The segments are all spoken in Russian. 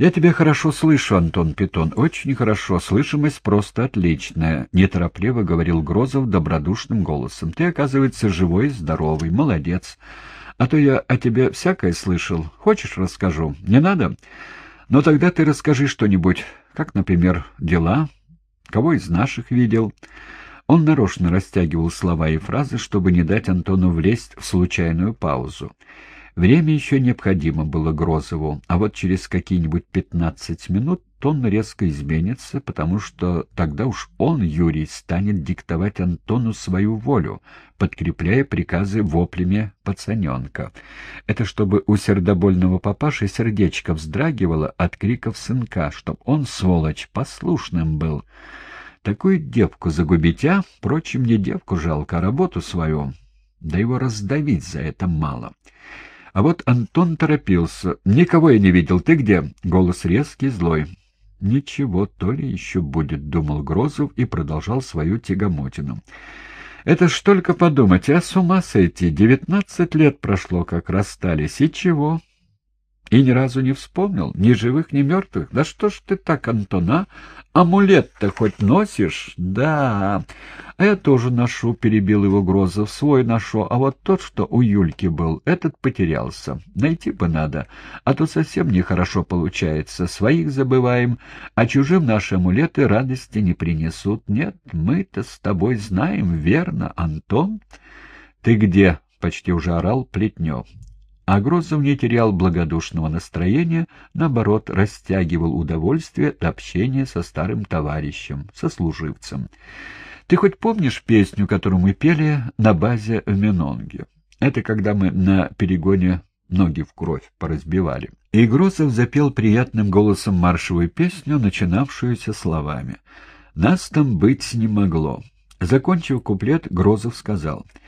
«Я тебя хорошо слышу, Антон Питон, очень хорошо. Слышимость просто отличная», — неторопливо говорил Грозов добродушным голосом. «Ты, оказывается, живой здоровый. Молодец. А то я о тебе всякое слышал. Хочешь, расскажу? Не надо? Но тогда ты расскажи что-нибудь. Как, например, дела? Кого из наших видел?» Он нарочно растягивал слова и фразы, чтобы не дать Антону влезть в случайную паузу. Время еще необходимо было Грозову, а вот через какие-нибудь пятнадцать минут тон резко изменится, потому что тогда уж он, Юрий, станет диктовать Антону свою волю, подкрепляя приказы воплями пацаненка. Это чтобы у сердобольного папаши сердечко вздрагивало от криков сынка, чтоб он, сволочь, послушным был. Такую девку загубить, а? Впрочем, не девку жалко, а работу свою. Да его раздавить за это мало. А вот Антон торопился. «Никого я не видел. Ты где?» Голос резкий, злой. «Ничего, то ли еще будет», — думал Грозов и продолжал свою тягомотину. «Это ж только подумать, а с ума сойти. Девятнадцать лет прошло, как расстались. И чего? И ни разу не вспомнил? Ни живых, ни мертвых? Да что ж ты так, Антона? Амулет-то хоть носишь? Да. А я тоже ношу, — перебил его Грозов. Свой ношу, а вот тот, что у Юльки был, этот потерялся. Найти бы надо, а то совсем нехорошо получается. Своих забываем, а чужим наши амулеты радости не принесут. Нет, мы-то с тобой знаем, верно, Антон? Ты где? — почти уже орал Плетнев. А Грозов не терял благодушного настроения, наоборот, растягивал удовольствие от общения со старым товарищем, сослуживцем. «Ты хоть помнишь песню, которую мы пели на базе в Менонге? Это когда мы на перегоне ноги в кровь поразбивали». И Грозов запел приятным голосом маршевую песню, начинавшуюся словами «Нас там быть не могло». Закончив куплет, Грозов сказал —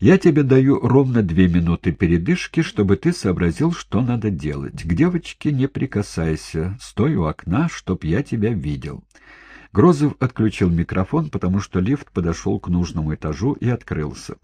я тебе даю ровно две минуты передышки, чтобы ты сообразил, что надо делать. К девочке не прикасайся, стой у окна, чтоб я тебя видел». Грозов отключил микрофон, потому что лифт подошел к нужному этажу и открылся.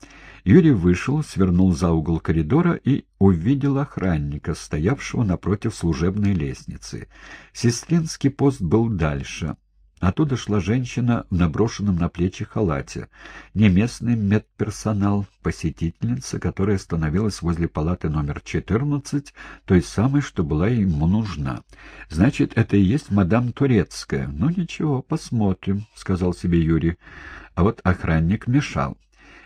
Юрий вышел, свернул за угол коридора и увидел охранника, стоявшего напротив служебной лестницы. Сестринский пост был дальше. Оттуда шла женщина в наброшенном на плечи халате. Не местный медперсонал, посетительница, которая остановилась возле палаты номер 14, той самой, что была ему нужна. Значит, это и есть мадам Турецкая. Ну ничего, посмотрим, — сказал себе Юрий. А вот охранник мешал.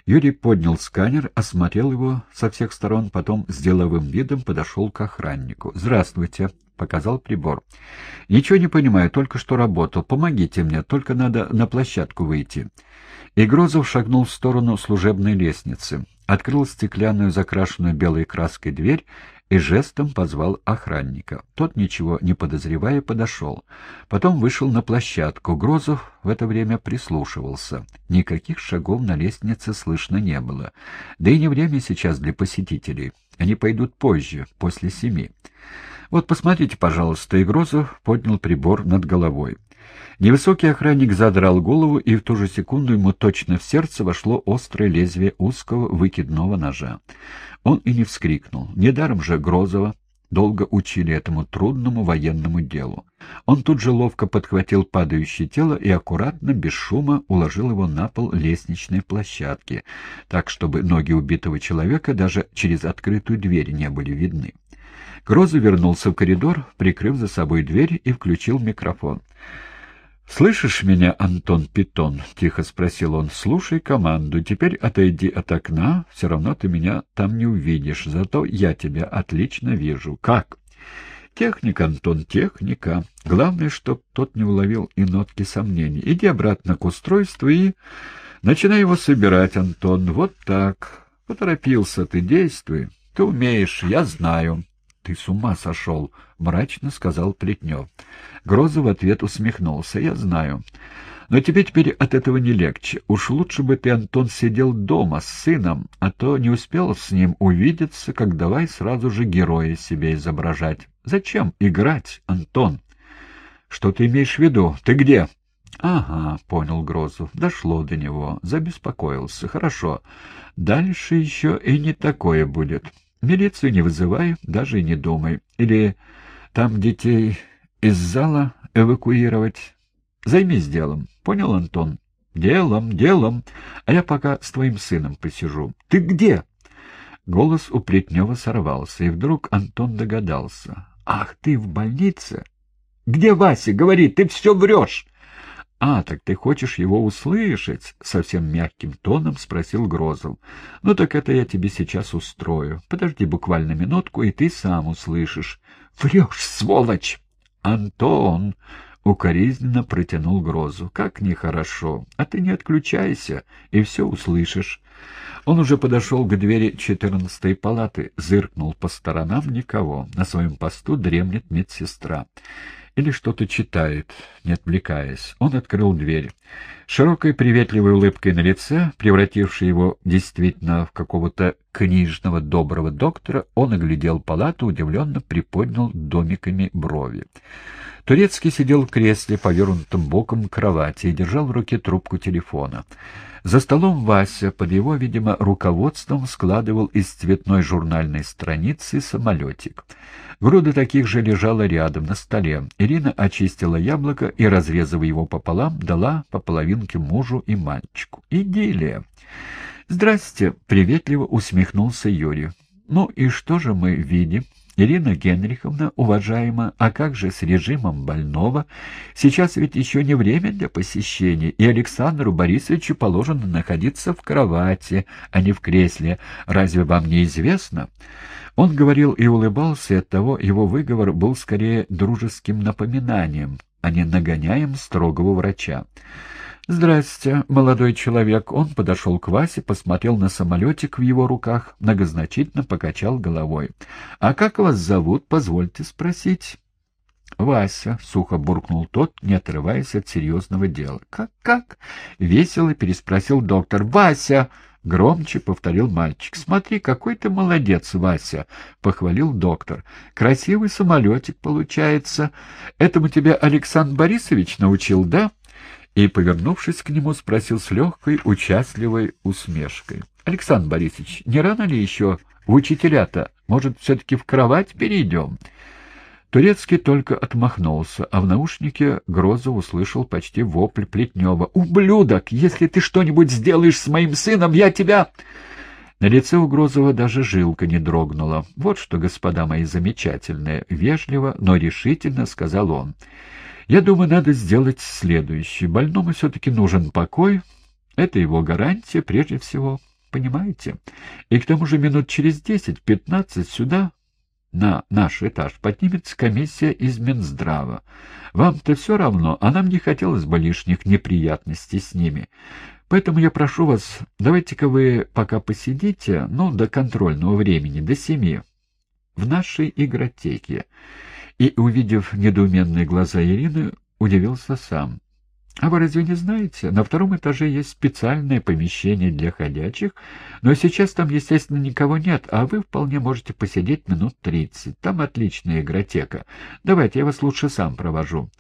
Юрий поднял сканер, осмотрел его со всех сторон, потом с деловым видом подошел к охраннику. «Здравствуйте», показал прибор. «Ничего не понимаю, только что работал. Помогите мне, только надо на площадку выйти». И Грозов шагнул в сторону служебной лестницы, открыл стеклянную закрашенную белой краской дверь и жестом позвал охранника. Тот, ничего не подозревая, подошел. Потом вышел на площадку. Грозов в это время прислушивался. Никаких шагов на лестнице слышно не было. Да и не время сейчас для посетителей. Они пойдут позже, после семи. «Вот посмотрите, пожалуйста», и Грозов поднял прибор над головой. Невысокий охранник задрал голову, и в ту же секунду ему точно в сердце вошло острое лезвие узкого выкидного ножа. Он и не вскрикнул. Недаром же Грозова долго учили этому трудному военному делу. Он тут же ловко подхватил падающее тело и аккуратно, без шума, уложил его на пол лестничной площадки, так, чтобы ноги убитого человека даже через открытую дверь не были видны. Гроза вернулся в коридор, прикрыв за собой дверь и включил микрофон. «Слышишь меня, Антон Питон?» — тихо спросил он. «Слушай команду. Теперь отойди от окна. Все равно ты меня там не увидишь. Зато я тебя отлично вижу. Как?» «Техника, Антон, техника. Главное, чтоб тот не уловил и нотки сомнений. Иди обратно к устройству и... Начинай его собирать, Антон. Вот так. Поторопился ты, действуй. Ты умеешь, я знаю» ты с ума сошел!» — мрачно сказал Плетнев. Гроза в ответ усмехнулся. «Я знаю. Но тебе теперь от этого не легче. Уж лучше бы ты, Антон, сидел дома с сыном, а то не успел с ним увидеться, как давай сразу же героя себе изображать. Зачем играть, Антон?» «Что ты имеешь в виду? Ты где?» «Ага», — понял Грозов. Дошло до него. Забеспокоился. «Хорошо. Дальше еще и не такое будет». Милицию не вызывай, даже и не думай. Или там детей из зала эвакуировать. Займись делом. Понял, Антон? Делом, делом. А я пока с твоим сыном посижу. Ты где? Голос у Плетнева сорвался, и вдруг Антон догадался. «Ах, ты в больнице?» «Где Вася? Говори, ты все врешь!» «А, так ты хочешь его услышать?» — совсем мягким тоном спросил Грозов. «Ну так это я тебе сейчас устрою. Подожди буквально минутку, и ты сам услышишь». «Врешь, сволочь!» «Антон!» — укоризненно протянул Грозу. «Как нехорошо! А ты не отключайся, и все услышишь». Он уже подошел к двери четырнадцатой палаты, зыркнул по сторонам — никого. На своем посту дремлет медсестра или что-то читает, не отвлекаясь. Он открыл дверь. Широкой приветливой улыбкой на лице, превратившей его действительно в какого-то книжного доброго доктора, он оглядел палату, удивленно приподнял домиками брови. Турецкий сидел в кресле, повернутым боком к кровати, и держал в руке трубку телефона. За столом Вася под его, видимо, руководством складывал из цветной журнальной страницы самолетик. Груда таких же лежала рядом, на столе. Ирина очистила яблоко и, разрезав его пополам, дала по половинке мужу и мальчику. Идиллия. «Здрасте!» — приветливо усмехнулся Юрий. «Ну и что же мы видим?» Ирина Генриховна, уважаемая, а как же с режимом больного? Сейчас ведь еще не время для посещений, и Александру Борисовичу положено находиться в кровати, а не в кресле. Разве вам не известно? Он говорил и улыбался, и оттого его выговор был скорее дружеским напоминанием, а не нагоняем строгого врача. «Здрасте, молодой человек». Он подошел к Васе, посмотрел на самолетик в его руках, многозначительно покачал головой. «А как вас зовут, позвольте спросить?» «Вася», — сухо буркнул тот, не отрываясь от серьезного дела. «Как, как?» — весело переспросил доктор. «Вася!» — громче повторил мальчик. «Смотри, какой ты молодец, Вася!» — похвалил доктор. «Красивый самолетик получается. Этому тебя Александр Борисович научил, да?» И, повернувшись к нему, спросил с легкой, участливой усмешкой. — Александр Борисович, не рано ли еще в учителя-то? Может, все-таки в кровать перейдем? Турецкий только отмахнулся, а в наушнике Грозов услышал почти вопль Плетнева. «Ублюдок! Если ты что-нибудь сделаешь с моим сыном, я тебя...» На лице у Грозова даже жилка не дрогнула. «Вот что, господа мои замечательные!» — вежливо, но решительно сказал он. Я думаю, надо сделать следующее. Больному все-таки нужен покой. Это его гарантия прежде всего. Понимаете? И к тому же минут через десять-пятнадцать сюда, на наш этаж, поднимется комиссия из Минздрава. Вам-то все равно, а нам не хотелось бы лишних неприятностей с ними. Поэтому я прошу вас, давайте-ка вы пока посидите, ну, до контрольного времени, до семи, в нашей игротеке и, увидев недоуменные глаза Ирины, удивился сам. «А вы разве не знаете? На втором этаже есть специальное помещение для ходячих, но сейчас там, естественно, никого нет, а вы вполне можете посидеть минут тридцать. Там отличная игротека. Давайте я вас лучше сам провожу».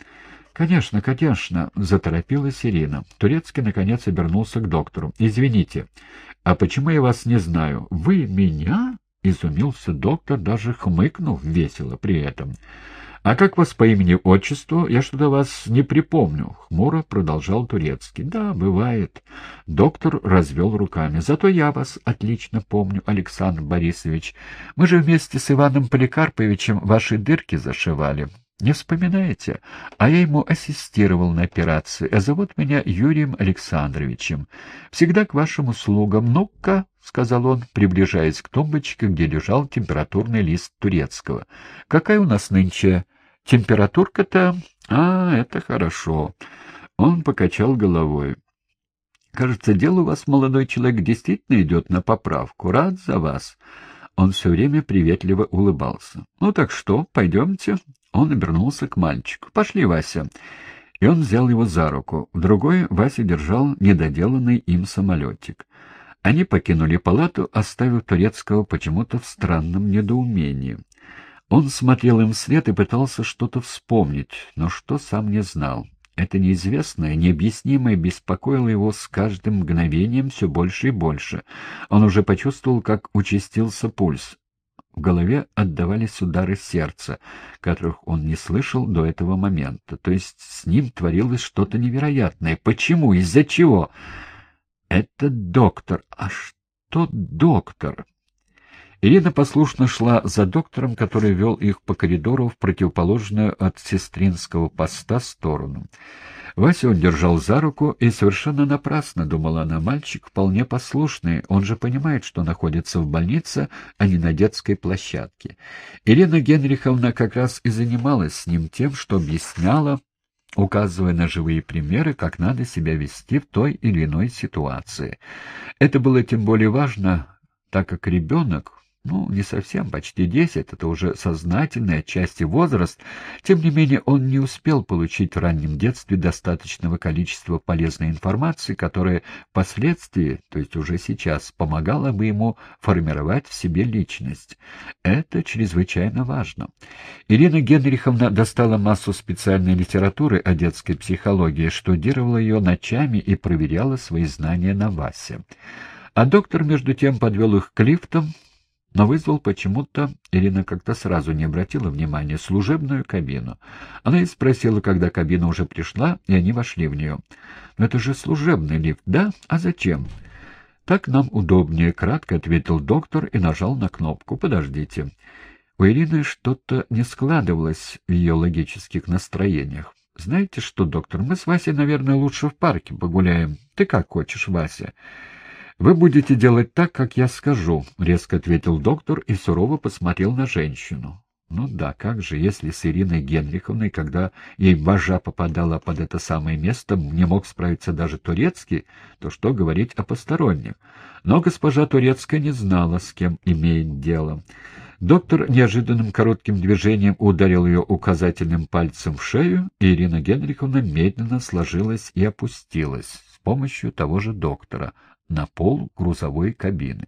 «Конечно, конечно», — заторопилась Ирина. Турецкий, наконец, обернулся к доктору. «Извините, а почему я вас не знаю? Вы меня?» — изумился доктор, даже хмыкнув весело при этом. «А как вас по имени-отчеству? Я что-то вас не припомню», — хмуро продолжал Турецкий. «Да, бывает». Доктор развел руками. «Зато я вас отлично помню, Александр Борисович. Мы же вместе с Иваном Поликарповичем ваши дырки зашивали». Не вспоминаете? А я ему ассистировал на операции, а зовут меня Юрием Александровичем. Всегда к вашим услугам. Ну-ка, — сказал он, приближаясь к тумбочке, где лежал температурный лист турецкого. — Какая у нас нынче температурка-то? А, это хорошо. Он покачал головой. — Кажется, дело у вас, молодой человек, действительно идет на поправку. Рад за вас. Он все время приветливо улыбался. — Ну так что, пойдемте? Он обернулся к мальчику. «Пошли, Вася». И он взял его за руку. В другой Вася держал недоделанный им самолетик. Они покинули палату, оставив Турецкого почему-то в странном недоумении. Он смотрел им вслед и пытался что-то вспомнить, но что сам не знал. Это неизвестное, необъяснимое беспокоило его с каждым мгновением все больше и больше. Он уже почувствовал, как участился пульс. В голове отдавались удары сердца, которых он не слышал до этого момента. То есть с ним творилось что-то невероятное. Почему? Из-за чего? Это доктор. А что доктор? Ирина послушно шла за доктором, который вел их по коридору в противоположную от сестринского поста сторону. Вася он держал за руку, и совершенно напрасно, думала она, мальчик вполне послушный, он же понимает, что находится в больнице, а не на детской площадке. Ирина Генриховна как раз и занималась с ним тем, что объясняла, указывая на живые примеры, как надо себя вести в той или иной ситуации. Это было тем более важно, так как ребенок, ну, не совсем, почти десять, это уже сознательный отчасти возраст, тем не менее он не успел получить в раннем детстве достаточного количества полезной информации, которая впоследствии, то есть уже сейчас, помогала бы ему формировать в себе личность. Это чрезвычайно важно. Ирина Генриховна достала массу специальной литературы о детской психологии, штудировала ее ночами и проверяла свои знания на Васе. А доктор, между тем, подвел их к лифтам, но вызвал почему-то, Ирина как-то сразу не обратила внимания, служебную кабину. Она и спросила, когда кабина уже пришла, и они вошли в нее. «Но это же служебный лифт, да? А зачем?» «Так нам удобнее», — кратко ответил доктор и нажал на кнопку. «Подождите». У Ирины что-то не складывалось в ее логических настроениях. «Знаете что, доктор, мы с Васей, наверное, лучше в парке погуляем. Ты как хочешь, Вася?» «Вы будете делать так, как я скажу», — резко ответил доктор и сурово посмотрел на женщину. Ну да, как же, если с Ириной Генриховной, когда ей божа попадала под это самое место, не мог справиться даже Турецкий, то что говорить о посторонних? Но госпожа Турецкая не знала, с кем имеет дело. Доктор неожиданным коротким движением ударил ее указательным пальцем в шею, и Ирина Генриховна медленно сложилась и опустилась с помощью того же доктора, на пол грузовой кабины.